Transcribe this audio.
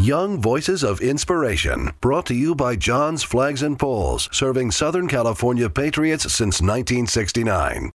Young Voices of Inspiration, brought to you by John's Flags and Poles, serving Southern California Patriots since 1969.